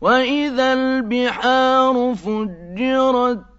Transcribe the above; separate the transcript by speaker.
Speaker 1: وَإِذَا الْبِحَارُ فُجِّرَتْ